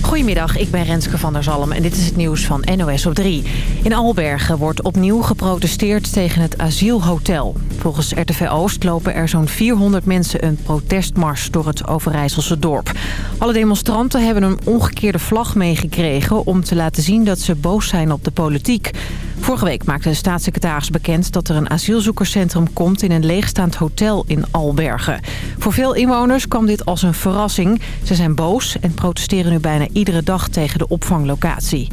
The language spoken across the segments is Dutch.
Goedemiddag, ik ben Renske van der Zalm en dit is het nieuws van NOS op 3. In Albergen wordt opnieuw geprotesteerd tegen het asielhotel. Volgens RTV Oost lopen er zo'n 400 mensen een protestmars door het Overijsselse dorp. Alle demonstranten hebben een omgekeerde vlag meegekregen... om te laten zien dat ze boos zijn op de politiek. Vorige week maakte de staatssecretaris bekend dat er een asielzoekerscentrum komt... in een leegstaand hotel in Albergen. Voor veel inwoners kwam dit als een verrassing. Ze zijn boos en protesteren nu bijna iedere dag tegen de opvanglocatie.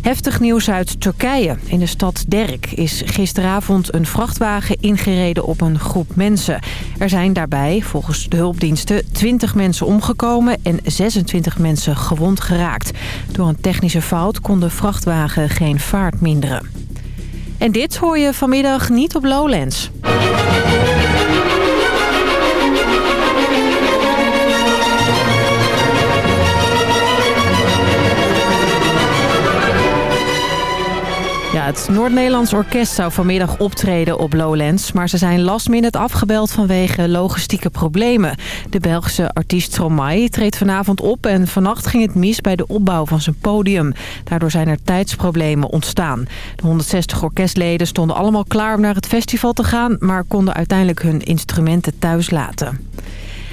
Heftig nieuws uit Turkije. In de stad Derk is gisteravond een vrachtwagen ingereden op een groep mensen. Er zijn daarbij, volgens de hulpdiensten, 20 mensen omgekomen en 26 mensen gewond geraakt. Door een technische fout kon de vrachtwagen geen vaart minderen. En dit hoor je vanmiddag niet op Lowlands. Het Noord-Nederlands Orkest zou vanmiddag optreden op Lowlands... maar ze zijn last minute afgebeld vanwege logistieke problemen. De Belgische artiest Stromae treedt vanavond op... en vannacht ging het mis bij de opbouw van zijn podium. Daardoor zijn er tijdsproblemen ontstaan. De 160 orkestleden stonden allemaal klaar om naar het festival te gaan... maar konden uiteindelijk hun instrumenten thuis laten.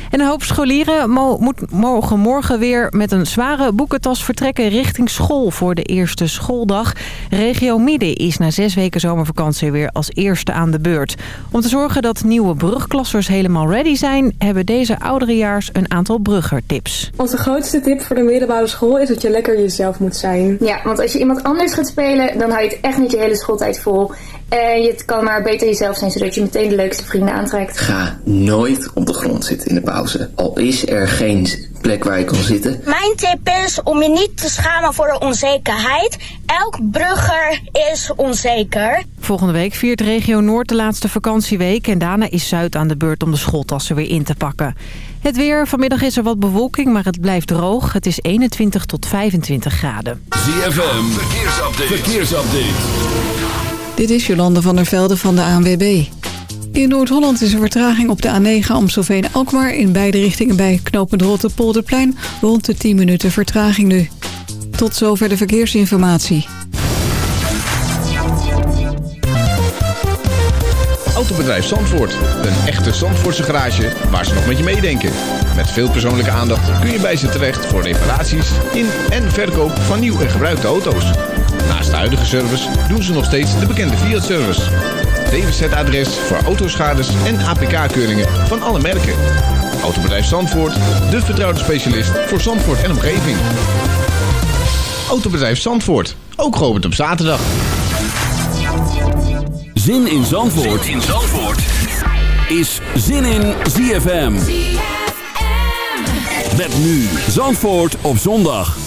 En een hoop scholieren moet, mogen morgen weer met een zware boekentas vertrekken richting school voor de eerste schooldag. Regio Midden is na zes weken zomervakantie weer als eerste aan de beurt. Om te zorgen dat nieuwe brugklassers helemaal ready zijn, hebben deze ouderejaars een aantal bruggertips. Onze grootste tip voor de middelbare school is dat je lekker jezelf moet zijn. Ja, want als je iemand anders gaat spelen, dan hou je het echt niet je hele schooltijd vol. En je kan maar beter jezelf zijn, zodat je meteen de leukste vrienden aantrekt. Ga nooit op de grond zitten in de pauze. Al is er geen plek waar je kan zitten. Mijn tip is om je niet te schamen voor de onzekerheid. Elk brugger is onzeker. Volgende week viert regio Noord de laatste vakantieweek... en daarna is Zuid aan de beurt om de schooltassen weer in te pakken. Het weer, vanmiddag is er wat bewolking, maar het blijft droog. Het is 21 tot 25 graden. ZFM, verkeersupdate. verkeersupdate. Dit is Jolande van der Velde van de ANWB. In Noord-Holland is er vertraging op de A9 Amstelveen-Alkmaar... in beide richtingen bij knooppunt Rotterpolderplein... rond de 10 minuten vertraging nu. Tot zover de verkeersinformatie. Autobedrijf Zandvoort. Een echte Zandvoortse garage waar ze nog met je meedenken. Met veel persoonlijke aandacht kun je bij ze terecht... voor reparaties in en verkoop van nieuw en gebruikte auto's. Naast de huidige service doen ze nog steeds de bekende Fiat-service. DWZ-adres voor autoschades en APK-keuringen van alle merken. Autobedrijf Zandvoort, de vertrouwde specialist voor Zandvoort en omgeving. Autobedrijf Zandvoort, ook geopend op zaterdag. Zin in Zandvoort, zin in Zandvoort. is Zin in ZFM. Met nu Zandvoort op zondag.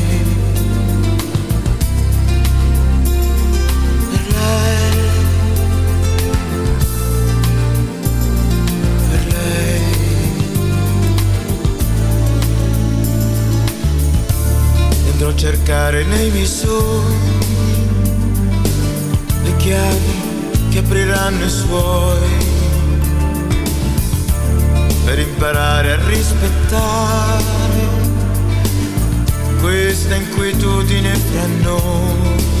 Cercare nei sogni le chiavi che apriranno i suoi per imparare a rispettare questa inquietudine fra noi.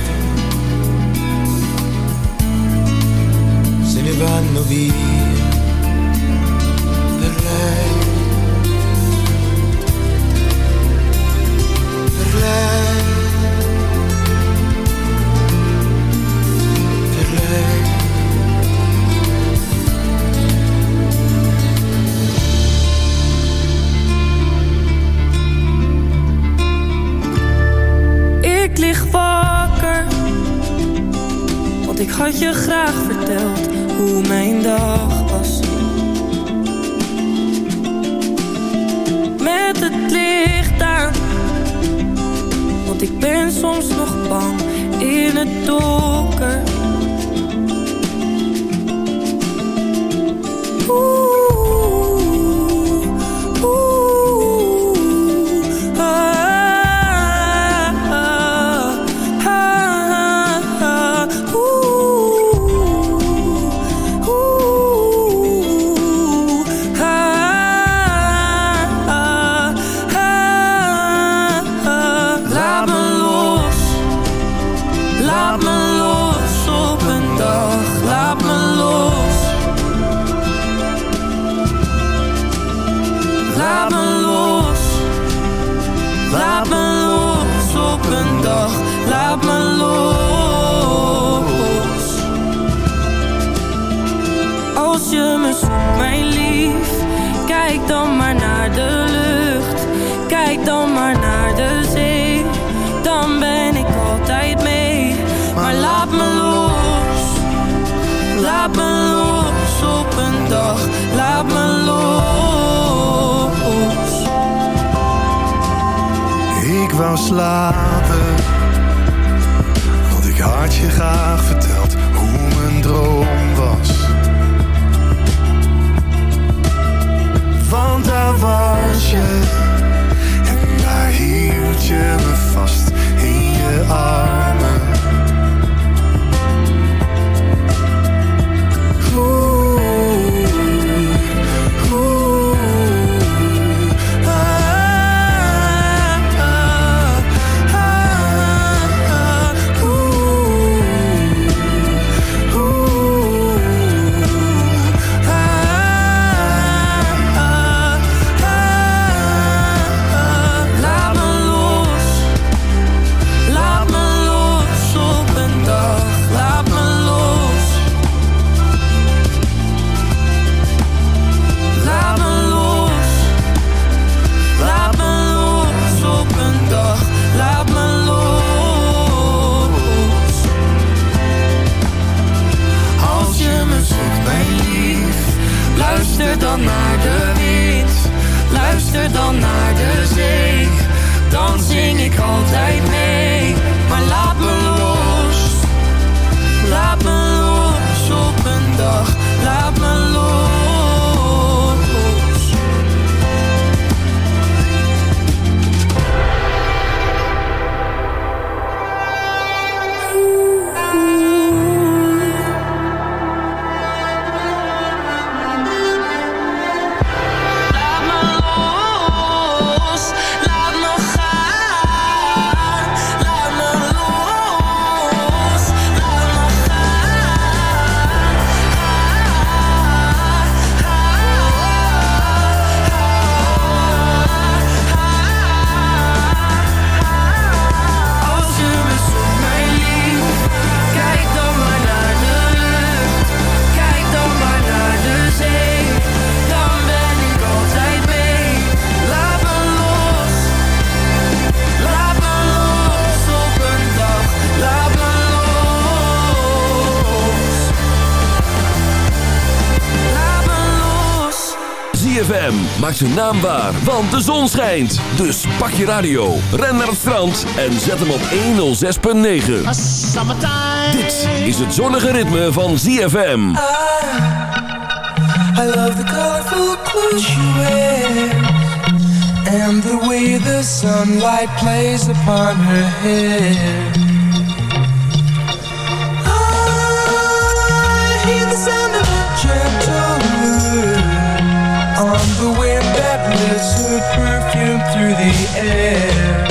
ne. Ik lig wakker, want ik had je graag verteld hoe mijn dag was. Met het licht aan, want ik ben soms nog bang in het donker. ZFM. Maak zijn naam waar, want de zon schijnt. Dus pak je radio, ren naar het strand en zet hem op 106.9. Dit is het zonnige ritme van ZFM. Ah, I, love the colorful clothes you wear. And the way the sunlight plays upon her hair. through the air.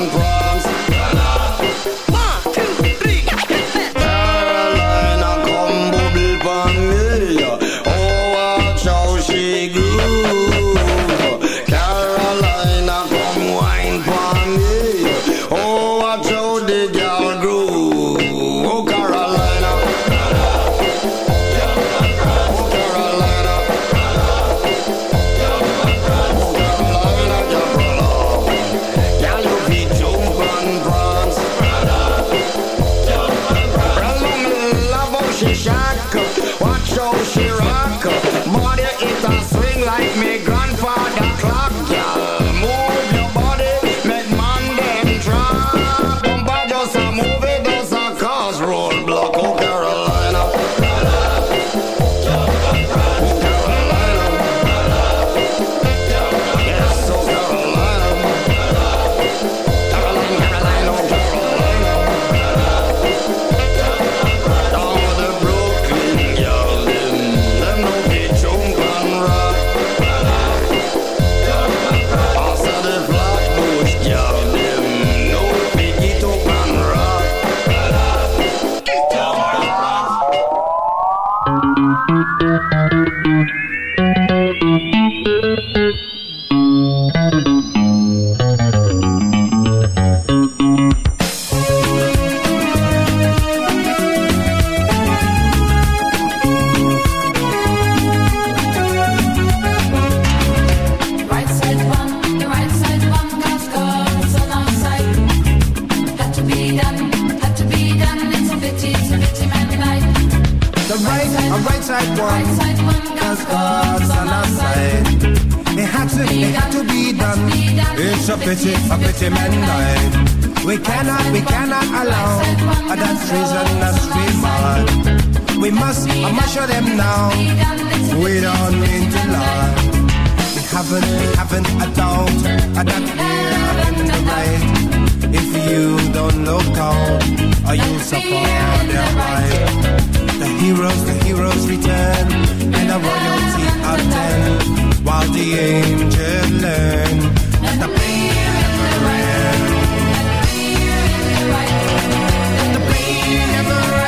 and grow side one, side one, cause God's on our side. It had to, it had to be done. It's a pity, a pity man died. We cannot, we cannot allow that treason be remarked. We must, I must show them now. We don't mean to lie. We haven't, we haven't a doubt that we're in the right. If you don't look out, are you'll their right. The heroes, the heroes return, and the royalty of ten, while the angels learn that the never. The never.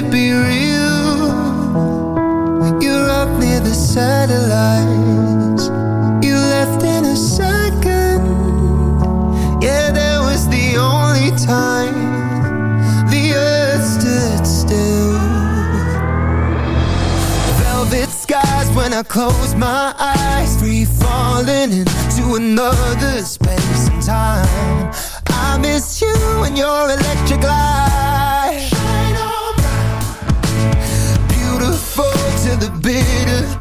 it be real? You're up near the satellites. You left in a second. Yeah, that was the only time the earth stood still. Velvet skies when I close my eyes. Free falling into another space and time. I miss you and your electric light. The bitter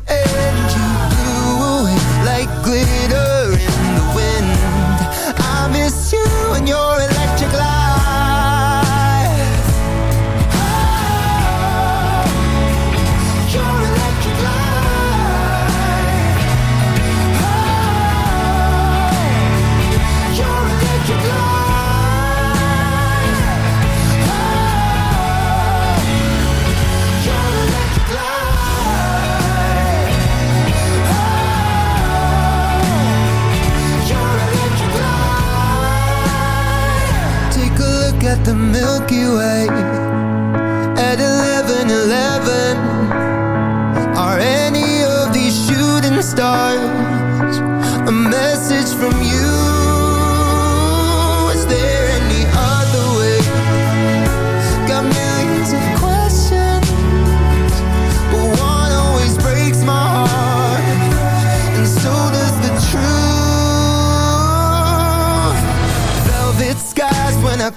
the Milky Way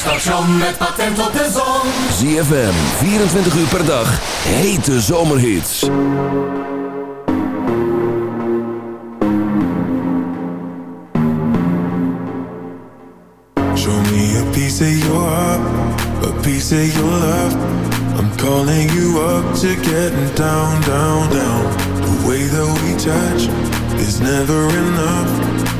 Station met patent op de zon. ZFM, 24 uur per dag, hete zomerhits. Show me a piece of your heart, a piece of your love. I'm calling you up to getting down, down, down. The way that we touch is never enough.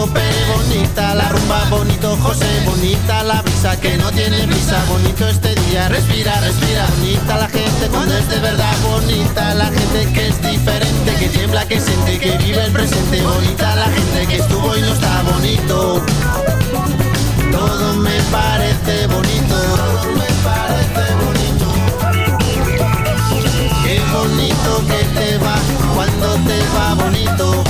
tope bonita, la rumba bonito, José bonita, la brisa que no tiene brisa, bonito este día, respira, respira, bonita la gente cuando es de verdad bonita, la gente que es diferente, que tiembla, que siente, que vive el presente, bonita la gente que estuvo y no está bonito. Todo me parece bonito, todo me parece bonito. Qué bonito que te va cuando te va bonito.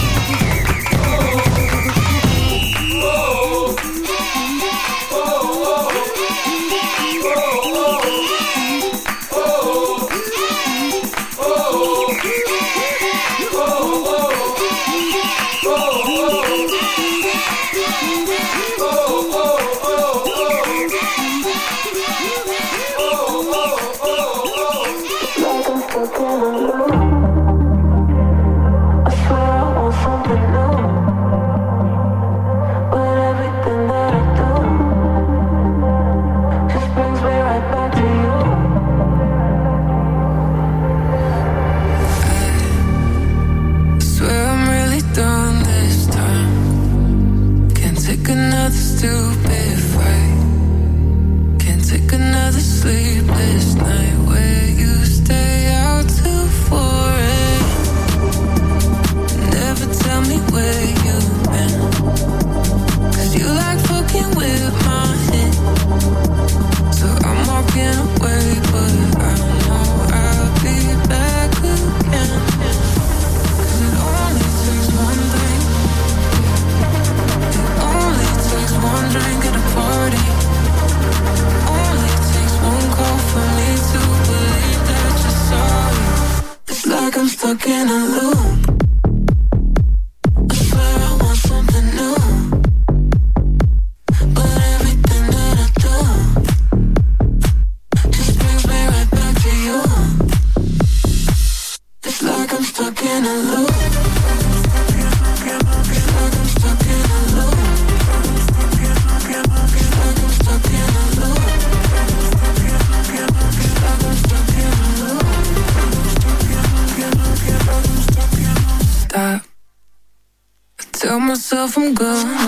yourself from girl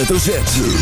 hoofdletter Z.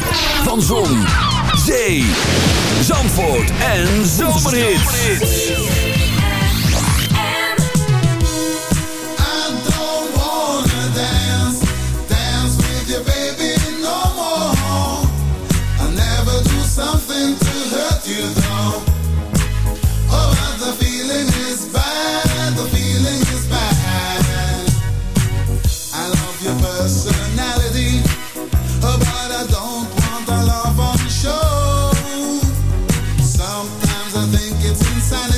Silence.